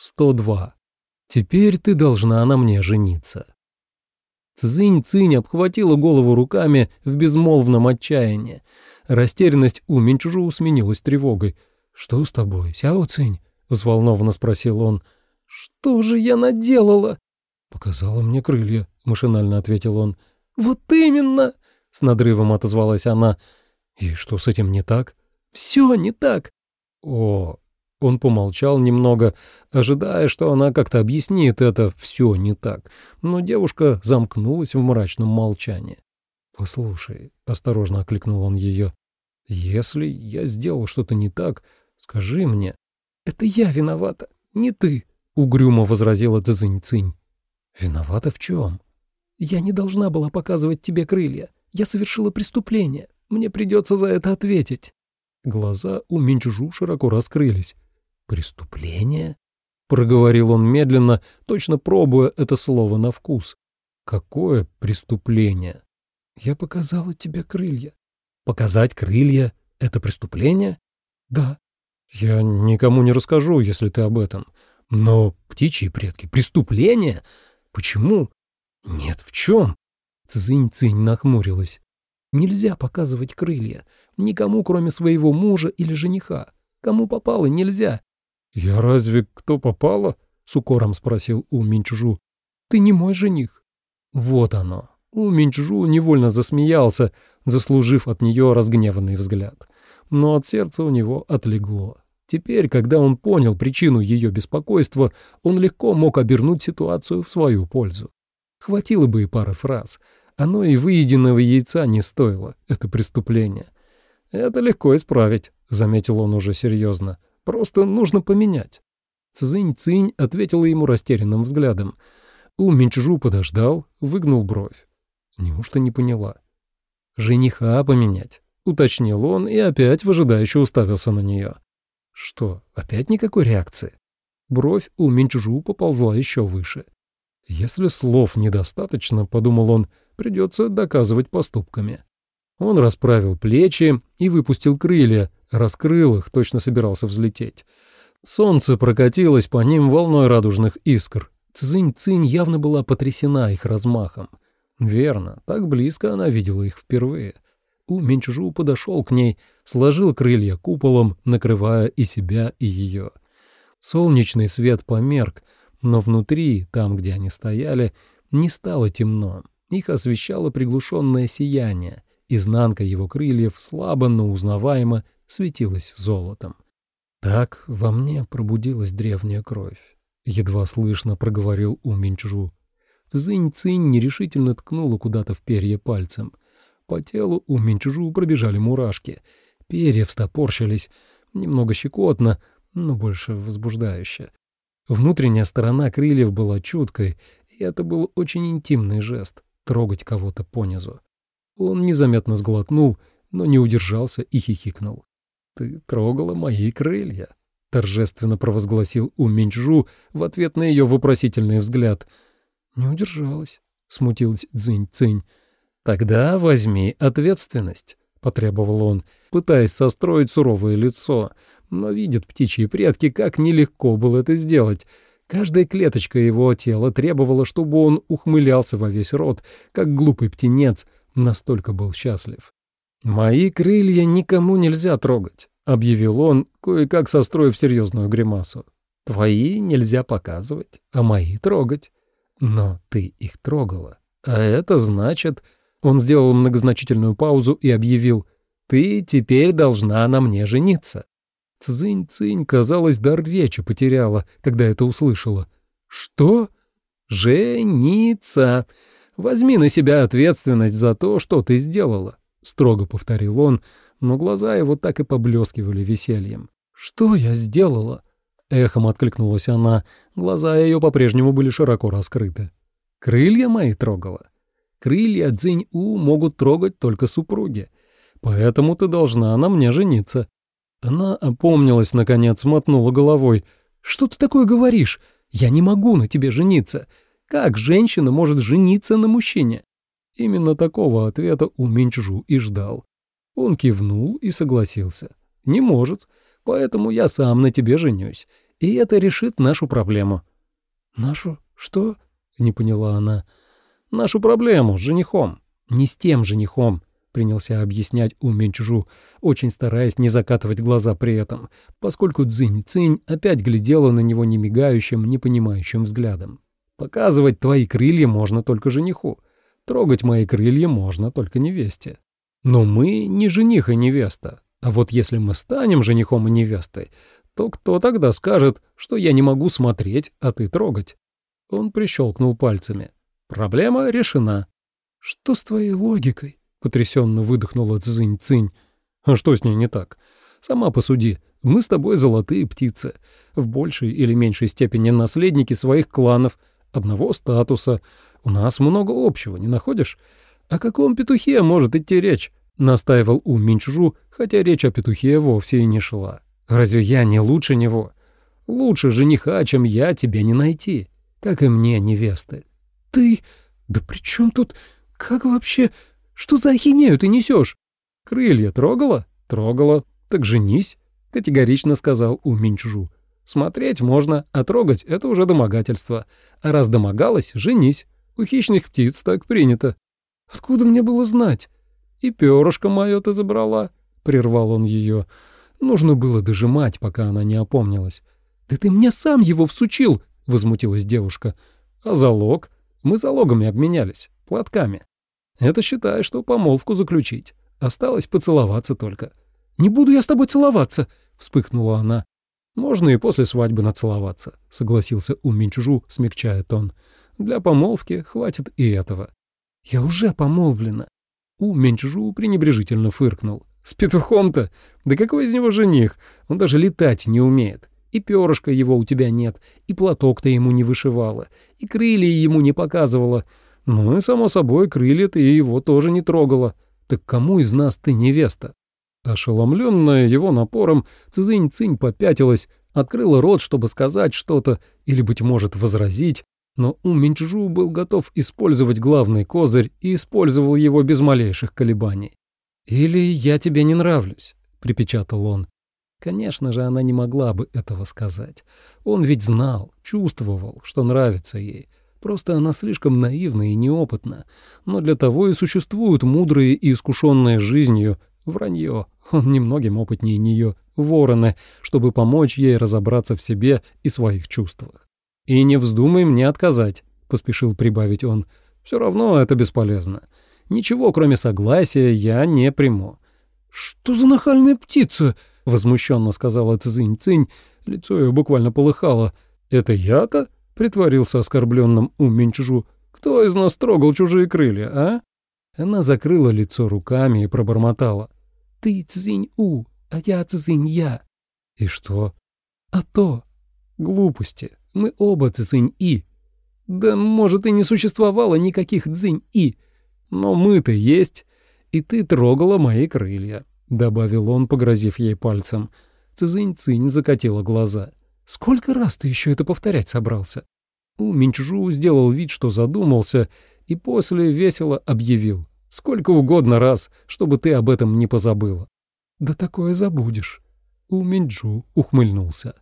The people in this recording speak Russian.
102. Теперь ты должна на мне жениться. Цзинь-цинь обхватила голову руками в безмолвном отчаянии. Растерянность у Минчжу сменилась тревогой. «Что с тобой, Сяо Цинь?» — взволнованно спросил он. «Что же я наделала?» «Показала мне крылья», — машинально ответил он. «Вот именно!» — с надрывом отозвалась она. «И что с этим не так?» «Все не так!» «О, он помолчал немного, ожидая, что она как-то объяснит это все не так, но девушка замкнулась в мрачном молчании. «Послушай», — осторожно окликнул он ее, — «если я сделал что-то не так, скажи мне». «Это я виновата, не ты», — угрюмо возразила Цзинь-Цинь. «Виновата в чем?» «Я не должна была показывать тебе крылья. Я совершила преступление. Мне придется за это ответить». Глаза у Минчжу широко раскрылись. «Преступление?» — проговорил он медленно, точно пробуя это слово на вкус. «Какое преступление?» «Я показала тебе крылья». «Показать крылья — это преступление?» «Да». «Я никому не расскажу, если ты об этом. Но птичьи предки — преступление? Почему?» «Нет, в чем?» Цзинь-цинь нахмурилась. «Нельзя показывать крылья. Никому, кроме своего мужа или жениха. Кому попало, нельзя. «Я разве кто попало?» — с укором спросил У Минчжу. «Ты не мой жених». Вот оно. У Минчжу невольно засмеялся, заслужив от нее разгневанный взгляд. Но от сердца у него отлегло. Теперь, когда он понял причину ее беспокойства, он легко мог обернуть ситуацию в свою пользу. Хватило бы и пары фраз. Оно и выеденного яйца не стоило, это преступление. «Это легко исправить», — заметил он уже серьезно. Просто нужно поменять». Цзинь-цинь ответила ему растерянным взглядом. У Минчжу подождал, выгнул бровь. Неужто не поняла? «Жениха поменять», — уточнил он и опять выжидающе уставился на нее. «Что, опять никакой реакции?» Бровь у Минчжу поползла еще выше. «Если слов недостаточно, — подумал он, — придется доказывать поступками». Он расправил плечи и выпустил крылья, раскрыл их, точно собирался взлететь. Солнце прокатилось по ним волной радужных искр. Цзинь-цинь явно была потрясена их размахом. Верно, так близко она видела их впервые. У Менчжу подошел к ней, сложил крылья куполом, накрывая и себя, и ее. Солнечный свет померк, но внутри, там, где они стояли, не стало темно. Их освещало приглушенное сияние. Изнанка его крыльев слабо, но узнаваемо светилась золотом. Так во мне пробудилась древняя кровь. Едва слышно проговорил У Минчжу. Цзинь-цинь нерешительно ткнула куда-то в перья пальцем. По телу у Минчжу пробежали мурашки. Перья встопорщились. Немного щекотно, но больше возбуждающе. Внутренняя сторона крыльев была чуткой, и это был очень интимный жест — трогать кого-то понизу. Он незаметно сглотнул, но не удержался и хихикнул. «Ты трогала мои крылья», — торжественно провозгласил Уминчжу в ответ на ее вопросительный взгляд. «Не удержалась», — смутилась Цзинь-Цинь. «Тогда возьми ответственность», — потребовал он, пытаясь состроить суровое лицо, но видят птичьи предки, как нелегко было это сделать. Каждая клеточка его тела требовала, чтобы он ухмылялся во весь рот, как глупый птенец, настолько был счастлив. «Мои крылья никому нельзя трогать», — объявил он, кое-как состроив серьезную гримасу. «Твои нельзя показывать, а мои трогать. Но ты их трогала. А это значит...» Он сделал многозначительную паузу и объявил. «Ты теперь должна на мне жениться». Цзынь-цинь, казалось, дар речи потеряла, когда это услышала. «Что?» «Жениться. Возьми на себя ответственность за то, что ты сделала. — строго повторил он, но глаза его так и поблескивали весельем. «Что я сделала?» — эхом откликнулась она. Глаза ее по-прежнему были широко раскрыты. «Крылья мои трогала. Крылья Цзинь-У могут трогать только супруги. Поэтому ты должна на мне жениться». Она опомнилась, наконец, мотнула головой. «Что ты такое говоришь? Я не могу на тебе жениться. Как женщина может жениться на мужчине?» Именно такого ответа у Минчжу и ждал. Он кивнул и согласился. «Не может, поэтому я сам на тебе женюсь. и это решит нашу проблему». «Нашу что?» — не поняла она. «Нашу проблему с женихом. Не с тем женихом», — принялся объяснять У Менчжу, очень стараясь не закатывать глаза при этом, поскольку Цзинь-Цинь опять глядела на него немигающим, непонимающим взглядом. «Показывать твои крылья можно только жениху. Трогать мои крылья можно только невесте. Но мы не жених и невеста. А вот если мы станем женихом и невестой, то кто тогда скажет, что я не могу смотреть, а ты трогать?» Он прищелкнул пальцами. «Проблема решена». «Что с твоей логикой?» — потрясенно выдохнула Цзинь-Цинь. «А что с ней не так? Сама посуди. Мы с тобой золотые птицы. В большей или меньшей степени наследники своих кланов, одного статуса. У нас много общего, не находишь? О каком петухе может идти речь?» — настаивал У Минчжу, хотя речь о петухе вовсе и не шла. «Разве я не лучше него? Лучше жениха, чем я, тебе не найти. Как и мне, невесты». «Ты... Да при чем тут... Как вообще... Что за ахинею ты несешь? «Крылья трогала?» «Трогала. Так женись», — категорично сказал У Минчжу. «Смотреть можно, а трогать — это уже домогательство. А раз домогалась, женись. У хищных птиц так принято». «Откуда мне было знать?» «И перышко мое ты забрала», — прервал он ее. Нужно было дожимать, пока она не опомнилась. «Да ты мне сам его всучил!» — возмутилась девушка. «А залог? Мы залогами обменялись, платками. Это считай, что помолвку заключить. Осталось поцеловаться только». «Не буду я с тобой целоваться!» — вспыхнула она. «Можно и после свадьбы нацеловаться», — согласился Уминчужу, смягчая тон. «Для помолвки хватит и этого». «Я уже помолвлена». У Менчжу пренебрежительно фыркнул. «С петухом-то? Да какой из него жених? Он даже летать не умеет. И перышка его у тебя нет, и платок ты ему не вышивала, и крылья ему не показывала. Ну и, само собой, крылья ты его тоже не трогала. Так кому из нас ты невеста?» Ошеломленная его напором, Цзинь-Цинь попятилась, открыла рот, чтобы сказать что-то или, быть может, возразить, но У Минчжу был готов использовать главный козырь и использовал его без малейших колебаний. «Или я тебе не нравлюсь», — припечатал он. Конечно же, она не могла бы этого сказать. Он ведь знал, чувствовал, что нравится ей. Просто она слишком наивна и неопытна. Но для того и существуют мудрые и искушенные жизнью вранье. Он немногим опытнее нее, вороны, чтобы помочь ей разобраться в себе и своих чувствах. «И не вздумай мне отказать», — поспешил прибавить он. «Все равно это бесполезно. Ничего, кроме согласия, я не приму». «Что за нахальная птица?» — возмущенно сказала Цзинь-Цинь. Лицо ее буквально полыхало. «Это я-то?» — притворился оскорбленным у Минчжу. «Кто из нас трогал чужие крылья, а?» Она закрыла лицо руками и пробормотала. «Ты Цзинь-У, а я Цзинь-Я». «И что?» «А то». «Глупости. Мы оба Цзинь-И». «Да, может, и не существовало никаких Цзинь-И. Но мы-то есть, и ты трогала мои крылья». — добавил он, погрозив ей пальцем. Цзинь-цинь закатила глаза. «Сколько раз ты еще это повторять собрался?» У Минчжу сделал вид, что задумался, и после весело объявил. «Сколько угодно раз, чтобы ты об этом не позабыла». «Да такое забудешь». У Минчжу ухмыльнулся.